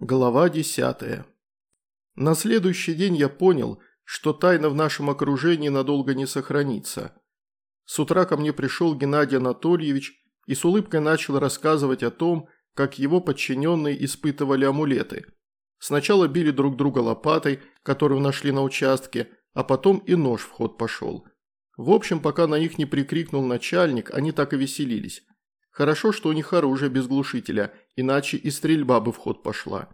Глава 10. На следующий день я понял, что тайна в нашем окружении надолго не сохранится. С утра ко мне пришел Геннадий Анатольевич и с улыбкой начал рассказывать о том, как его подчиненные испытывали амулеты. Сначала били друг друга лопатой, которую нашли на участке, а потом и нож в ход пошел. В общем, пока на них не прикрикнул начальник, они так и веселились. Хорошо, что у них оружие без глушителя, иначе и стрельба бы в ход пошла.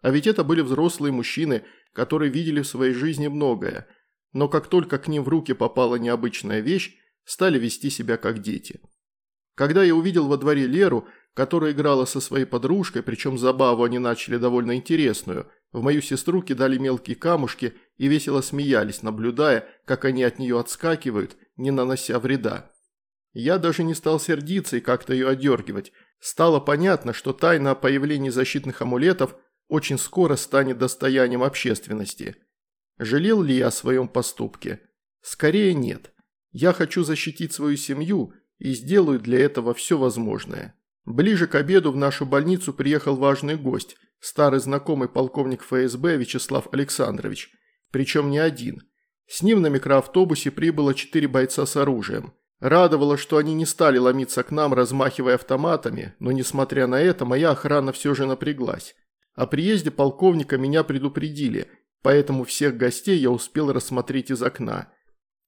А ведь это были взрослые мужчины, которые видели в своей жизни многое, но как только к ним в руки попала необычная вещь, стали вести себя как дети. Когда я увидел во дворе Леру, которая играла со своей подружкой, причем забаву они начали довольно интересную, в мою сестру кидали мелкие камушки и весело смеялись, наблюдая, как они от нее отскакивают, не нанося вреда. Я даже не стал сердиться и как-то ее одергивать. Стало понятно, что тайна о появлении защитных амулетов очень скоро станет достоянием общественности. Жалел ли я о своем поступке? Скорее нет. Я хочу защитить свою семью и сделаю для этого все возможное. Ближе к обеду в нашу больницу приехал важный гость, старый знакомый полковник ФСБ Вячеслав Александрович, причем не один. С ним на микроавтобусе прибыло четыре бойца с оружием – Радовало, что они не стали ломиться к нам, размахивая автоматами, но, несмотря на это, моя охрана все же напряглась. О приезде полковника меня предупредили, поэтому всех гостей я успел рассмотреть из окна.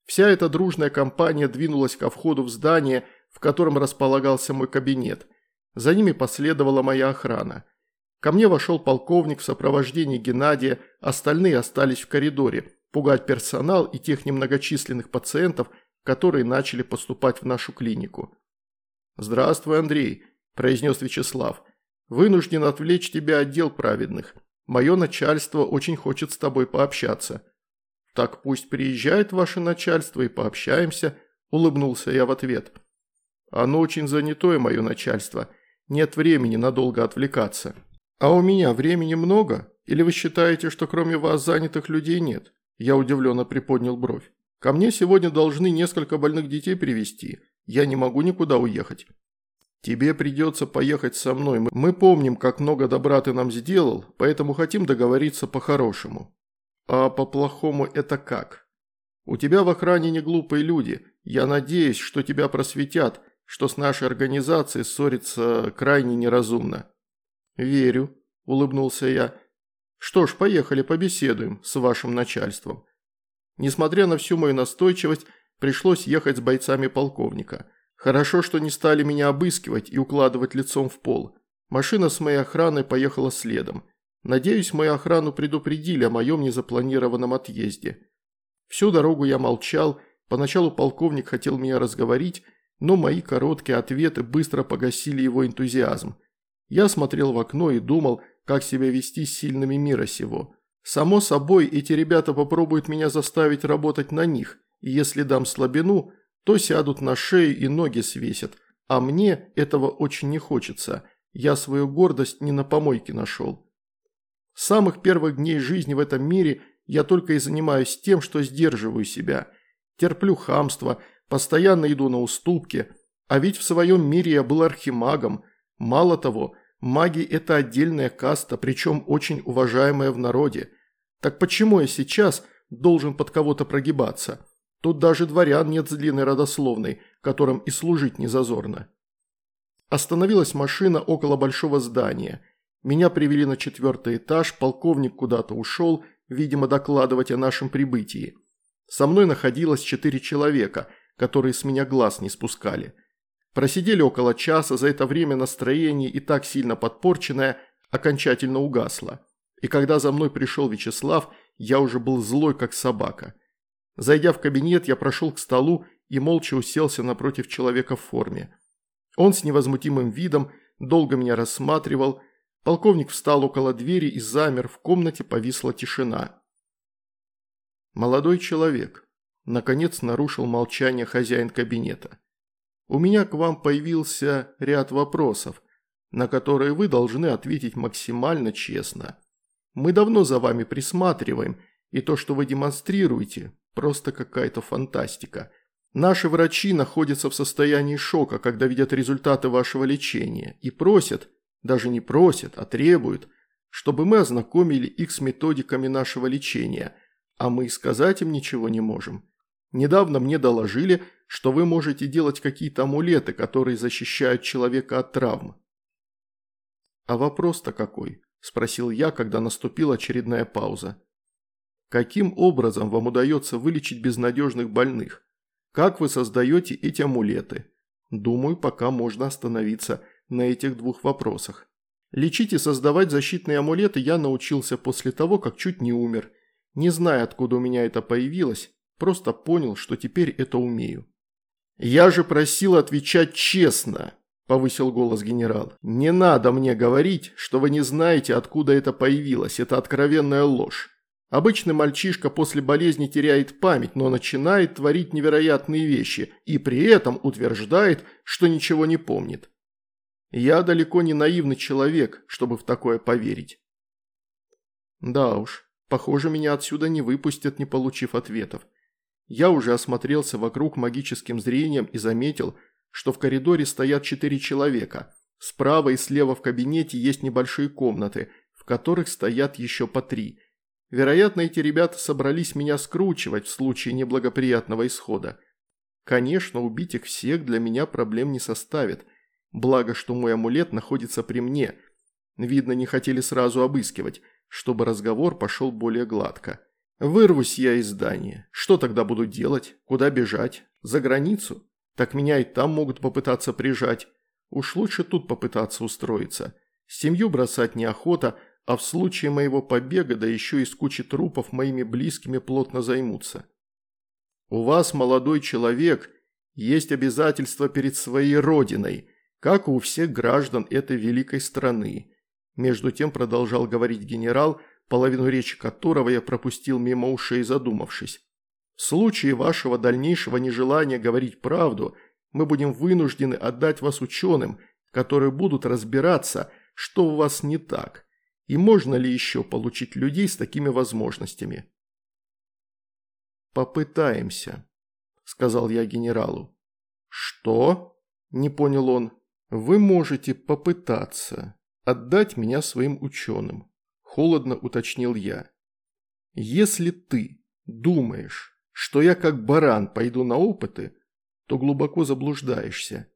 Вся эта дружная компания двинулась ко входу в здание, в котором располагался мой кабинет. За ними последовала моя охрана. Ко мне вошел полковник в сопровождении Геннадия, остальные остались в коридоре, пугать персонал и тех немногочисленных пациентов, которые начали поступать в нашу клинику. «Здравствуй, Андрей», – произнес Вячеслав. «Вынужден отвлечь тебя от дел праведных. Мое начальство очень хочет с тобой пообщаться». «Так пусть приезжает ваше начальство и пообщаемся», – улыбнулся я в ответ. «Оно очень занятое, мое начальство. Нет времени надолго отвлекаться». «А у меня времени много? Или вы считаете, что кроме вас занятых людей нет?» Я удивленно приподнял бровь. Ко мне сегодня должны несколько больных детей привезти. Я не могу никуда уехать. Тебе придется поехать со мной. Мы помним, как много добра ты нам сделал, поэтому хотим договориться по-хорошему. А по-плохому это как? У тебя в охране не глупые люди. Я надеюсь, что тебя просветят, что с нашей организацией ссориться крайне неразумно. Верю, улыбнулся я. Что ж, поехали побеседуем с вашим начальством. Несмотря на всю мою настойчивость, пришлось ехать с бойцами полковника. Хорошо, что не стали меня обыскивать и укладывать лицом в пол. Машина с моей охраной поехала следом. Надеюсь, мою охрану предупредили о моем незапланированном отъезде. Всю дорогу я молчал, поначалу полковник хотел меня разговорить, но мои короткие ответы быстро погасили его энтузиазм. Я смотрел в окно и думал, как себя вести с сильными мира сего. Само собой, эти ребята попробуют меня заставить работать на них, и если дам слабину, то сядут на шею и ноги свесят, а мне этого очень не хочется, я свою гордость не на помойке нашел. С самых первых дней жизни в этом мире я только и занимаюсь тем, что сдерживаю себя, терплю хамство, постоянно иду на уступки, а ведь в своем мире я был архимагом, мало того, маги – это отдельная каста, причем очень уважаемая в народе – так почему я сейчас должен под кого-то прогибаться? Тут даже дворян нет с длинной родословной, которым и служить не зазорно. Остановилась машина около большого здания. Меня привели на четвертый этаж, полковник куда-то ушел, видимо, докладывать о нашем прибытии. Со мной находилось четыре человека, которые с меня глаз не спускали. Просидели около часа, за это время настроение и так сильно подпорченное окончательно угасло. И когда за мной пришел Вячеслав, я уже был злой, как собака. Зайдя в кабинет, я прошел к столу и молча уселся напротив человека в форме. Он с невозмутимым видом долго меня рассматривал. Полковник встал около двери и замер, в комнате повисла тишина. «Молодой человек», – наконец нарушил молчание хозяин кабинета. «У меня к вам появился ряд вопросов, на которые вы должны ответить максимально честно». Мы давно за вами присматриваем, и то, что вы демонстрируете, просто какая-то фантастика. Наши врачи находятся в состоянии шока, когда видят результаты вашего лечения, и просят, даже не просят, а требуют, чтобы мы ознакомили их с методиками нашего лечения, а мы сказать им ничего не можем. Недавно мне доложили, что вы можете делать какие-то амулеты, которые защищают человека от травм. А вопрос-то какой? – спросил я, когда наступила очередная пауза. «Каким образом вам удается вылечить безнадежных больных? Как вы создаете эти амулеты? Думаю, пока можно остановиться на этих двух вопросах. Лечить и создавать защитные амулеты я научился после того, как чуть не умер. Не зная, откуда у меня это появилось, просто понял, что теперь это умею. Я же просил отвечать честно, повысил голос генерал. «Не надо мне говорить, что вы не знаете, откуда это появилось. Это откровенная ложь. Обычный мальчишка после болезни теряет память, но начинает творить невероятные вещи и при этом утверждает, что ничего не помнит. Я далеко не наивный человек, чтобы в такое поверить». Да уж, похоже, меня отсюда не выпустят, не получив ответов. Я уже осмотрелся вокруг магическим зрением и заметил, что в коридоре стоят четыре человека. Справа и слева в кабинете есть небольшие комнаты, в которых стоят еще по три. Вероятно, эти ребята собрались меня скручивать в случае неблагоприятного исхода. Конечно, убить их всех для меня проблем не составит. Благо, что мой амулет находится при мне. Видно, не хотели сразу обыскивать, чтобы разговор пошел более гладко. Вырвусь я из здания. Что тогда буду делать? Куда бежать? За границу? Так меня и там могут попытаться прижать. Уж лучше тут попытаться устроиться. Семью бросать неохота, а в случае моего побега, да еще и с кучи трупов, моими близкими плотно займутся. У вас, молодой человек, есть обязательства перед своей родиной, как и у всех граждан этой великой страны. Между тем продолжал говорить генерал, половину речи которого я пропустил мимо ушей, задумавшись. В случае вашего дальнейшего нежелания говорить правду, мы будем вынуждены отдать вас ученым, которые будут разбираться, что у вас не так, и можно ли еще получить людей с такими возможностями. «Попытаемся», – сказал я генералу. «Что?» – не понял он. «Вы можете попытаться отдать меня своим ученым», – холодно уточнил я. «Если ты думаешь, что я как баран пойду на опыты, то глубоко заблуждаешься.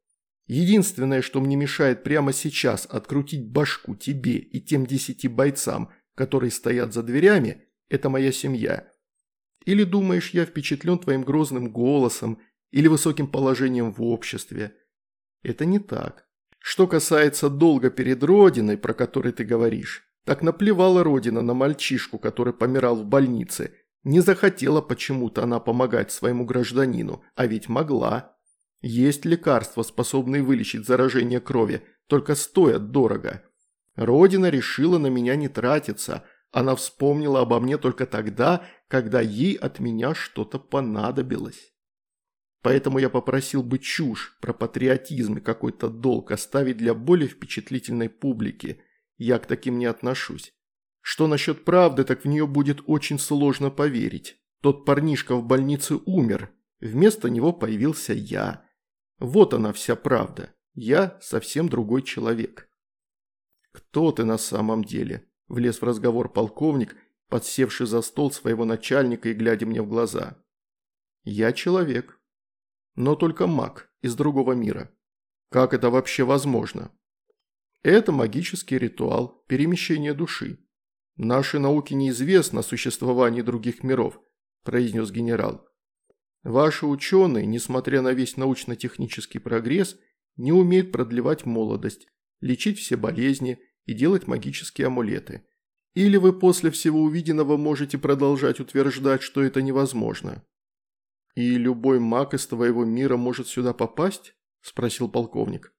Единственное, что мне мешает прямо сейчас открутить башку тебе и тем десяти бойцам, которые стоят за дверями, это моя семья. Или думаешь, я впечатлен твоим грозным голосом или высоким положением в обществе? Это не так. Что касается долга перед Родиной, про который ты говоришь, так наплевала Родина на мальчишку, который помирал в больнице – не захотела почему-то она помогать своему гражданину, а ведь могла. Есть лекарства, способные вылечить заражение крови, только стоят дорого. Родина решила на меня не тратиться, она вспомнила обо мне только тогда, когда ей от меня что-то понадобилось. Поэтому я попросил бы чушь про патриотизм и какой-то долг оставить для более впечатлительной публики. Я к таким не отношусь. Что насчет правды, так в нее будет очень сложно поверить. Тот парнишка в больнице умер, вместо него появился я. Вот она вся правда. Я совсем другой человек. «Кто ты на самом деле?» – влез в разговор полковник, подсевший за стол своего начальника и глядя мне в глаза. «Я человек. Но только маг из другого мира. Как это вообще возможно?» «Это магический ритуал перемещения души. «Нашей науке неизвестно о существовании других миров», – произнес генерал. «Ваши ученые, несмотря на весь научно-технический прогресс, не умеют продлевать молодость, лечить все болезни и делать магические амулеты. Или вы после всего увиденного можете продолжать утверждать, что это невозможно?» «И любой маг из твоего мира может сюда попасть?» – спросил полковник.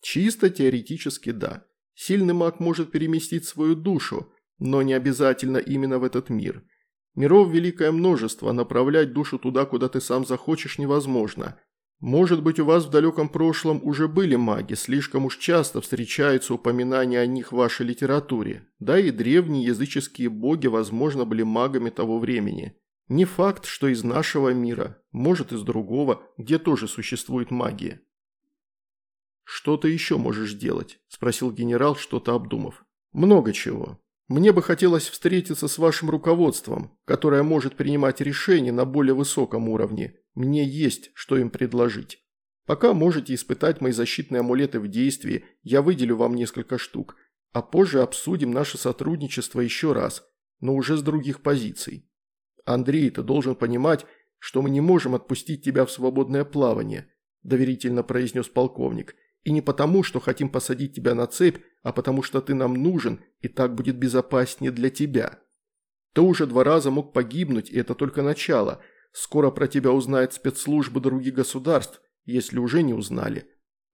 «Чисто теоретически да. Сильный маг может переместить свою душу, но не обязательно именно в этот мир. Миров великое множество, направлять душу туда, куда ты сам захочешь, невозможно. Может быть, у вас в далеком прошлом уже были маги, слишком уж часто встречаются упоминания о них в вашей литературе. Да и древние языческие боги, возможно, были магами того времени. Не факт, что из нашего мира, может из другого, где тоже существует магия. «Что ты еще можешь делать?» – спросил генерал, что-то обдумав. «Много чего. Мне бы хотелось встретиться с вашим руководством, которое может принимать решения на более высоком уровне. Мне есть, что им предложить. Пока можете испытать мои защитные амулеты в действии, я выделю вам несколько штук, а позже обсудим наше сотрудничество еще раз, но уже с других позиций. Андрей, ты должен понимать, что мы не можем отпустить тебя в свободное плавание», – доверительно произнес полковник. «И не потому, что хотим посадить тебя на цепь, а потому что ты нам нужен, и так будет безопаснее для тебя. Ты уже два раза мог погибнуть, и это только начало. Скоро про тебя узнают спецслужбы других государств, если уже не узнали.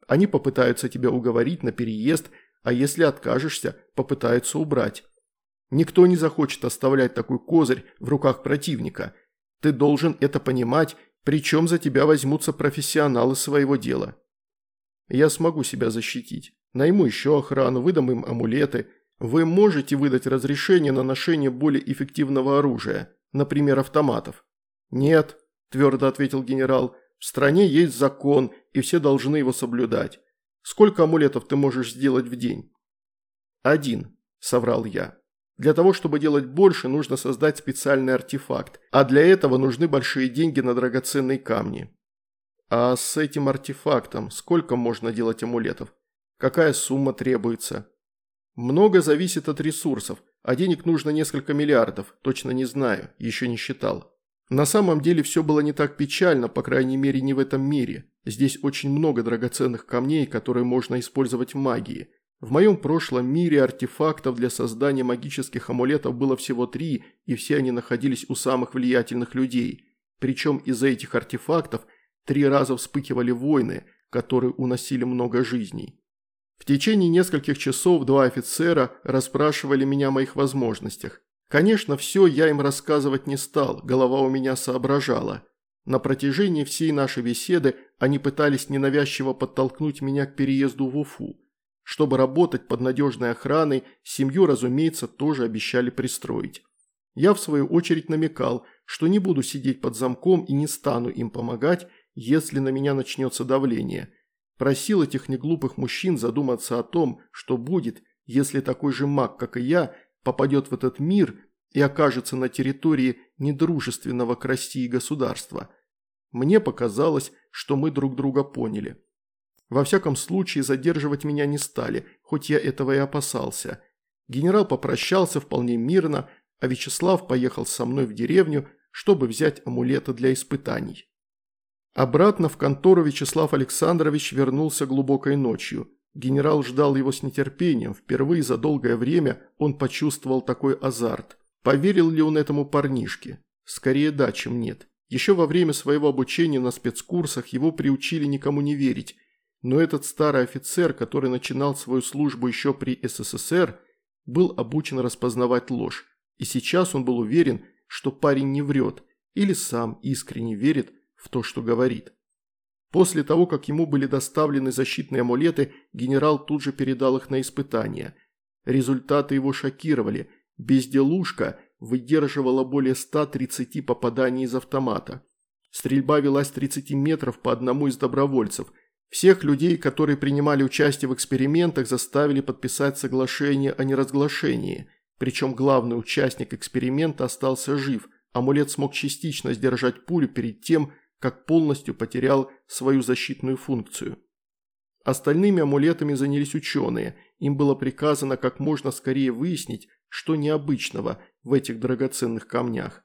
Они попытаются тебя уговорить на переезд, а если откажешься, попытаются убрать. Никто не захочет оставлять такой козырь в руках противника. Ты должен это понимать, причем за тебя возьмутся профессионалы своего дела. Я смогу себя защитить. Найму еще охрану, выдам им амулеты. Вы можете выдать разрешение на ношение более эффективного оружия, например, автоматов? Нет, твердо ответил генерал, в стране есть закон, и все должны его соблюдать. Сколько амулетов ты можешь сделать в день? Один, соврал я. Для того, чтобы делать больше, нужно создать специальный артефакт, а для этого нужны большие деньги на драгоценные камни. А с этим артефактом сколько можно делать амулетов? Какая сумма требуется? Много зависит от ресурсов, а денег нужно несколько миллиардов, точно не знаю, еще не считал. На самом деле все было не так печально, по крайней мере не в этом мире. Здесь очень много драгоценных камней, которые можно использовать в магии. В моем прошлом мире артефактов для создания магических амулетов было всего три, и все они находились у самых влиятельных людей. Причем из-за этих артефактов три раза вспыхивали войны, которые уносили много жизней. В течение нескольких часов два офицера расспрашивали меня о моих возможностях. Конечно, все я им рассказывать не стал, голова у меня соображала. На протяжении всей нашей беседы они пытались ненавязчиво подтолкнуть меня к переезду в Уфу. Чтобы работать под надежной охраной, семью, разумеется, тоже обещали пристроить. Я, в свою очередь, намекал, что не буду сидеть под замком и не стану им помогать, если на меня начнется давление. Просил этих неглупых мужчин задуматься о том, что будет, если такой же маг, как и я, попадет в этот мир и окажется на территории недружественного к России государства. Мне показалось, что мы друг друга поняли. Во всяком случае, задерживать меня не стали, хоть я этого и опасался. Генерал попрощался вполне мирно, а Вячеслав поехал со мной в деревню, чтобы взять амулеты для испытаний. Обратно в контору Вячеслав Александрович вернулся глубокой ночью. Генерал ждал его с нетерпением, впервые за долгое время он почувствовал такой азарт. Поверил ли он этому парнишке? Скорее да, чем нет. Еще во время своего обучения на спецкурсах его приучили никому не верить, но этот старый офицер, который начинал свою службу еще при СССР, был обучен распознавать ложь, и сейчас он был уверен, что парень не врет или сам искренне верит в то, что говорит. После того, как ему были доставлены защитные амулеты, генерал тут же передал их на испытание. Результаты его шокировали. Безделушка выдерживала более 130 попаданий из автомата. Стрельба велась 30 метров по одному из добровольцев. Всех людей, которые принимали участие в экспериментах, заставили подписать соглашение о неразглашении. Причем главный участник эксперимента остался жив. Амулет смог частично сдержать пулю перед тем, как полностью потерял свою защитную функцию. Остальными амулетами занялись ученые, им было приказано как можно скорее выяснить, что необычного в этих драгоценных камнях.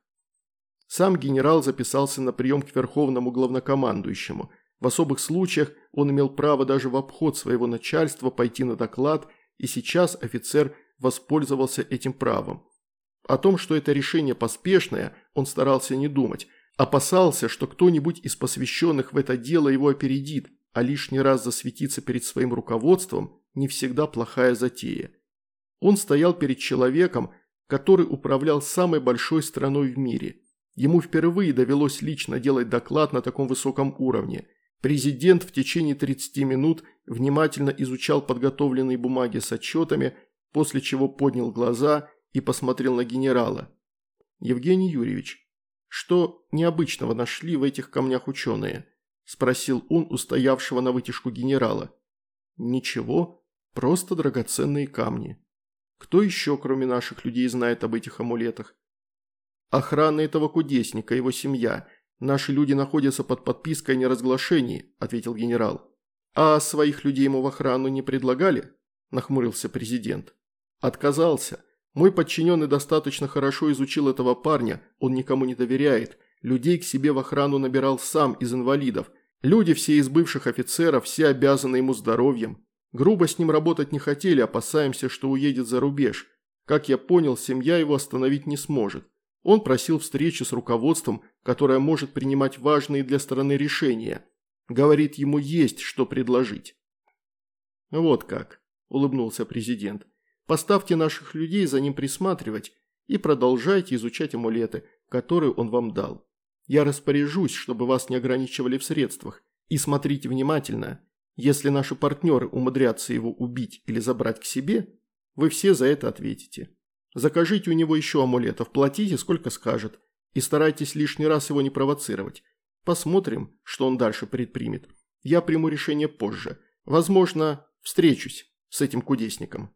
Сам генерал записался на прием к верховному главнокомандующему. В особых случаях он имел право даже в обход своего начальства пойти на доклад, и сейчас офицер воспользовался этим правом. О том, что это решение поспешное, он старался не думать – Опасался, что кто-нибудь из посвященных в это дело его опередит, а лишний раз засветиться перед своим руководством не всегда плохая затея. Он стоял перед человеком, который управлял самой большой страной в мире. Ему впервые довелось лично делать доклад на таком высоком уровне. Президент в течение 30 минут внимательно изучал подготовленные бумаги с отчетами, после чего поднял глаза и посмотрел на генерала. «Евгений Юрьевич, «Что необычного нашли в этих камнях ученые?» – спросил он у стоявшего на вытяжку генерала. «Ничего, просто драгоценные камни». Кто еще, кроме наших людей, знает об этих амулетах? Охрана этого кудесника, его семья. Наши люди находятся под подпиской о неразглашении, ответил генерал. А своих людей ему в охрану не предлагали? Нахмурился президент. Отказался. Мой подчиненный достаточно хорошо изучил этого парня, он никому не доверяет. Людей к себе в охрану набирал сам из инвалидов. Люди все из бывших офицеров, все обязаны ему здоровьем. Грубо с ним работать не хотели, опасаемся, что уедет за рубеж. Как я понял, семья его остановить не сможет. Он просил встречи с руководством, которое может принимать важные для страны решения. Говорит, ему есть что предложить. Вот как, улыбнулся президент. Поставьте наших людей за ним присматривать и продолжайте изучать амулеты, которые он вам дал. Я распоряжусь, чтобы вас не ограничивали в средствах. И смотрите внимательно. Если наши партнеры умудрятся его убить или забрать к себе, вы все за это ответите. Закажите у него еще амулетов, платите сколько скажет. И старайтесь лишний раз его не провоцировать. Посмотрим, что он дальше предпримет. Я приму решение позже. Возможно, встречусь с этим кудесником.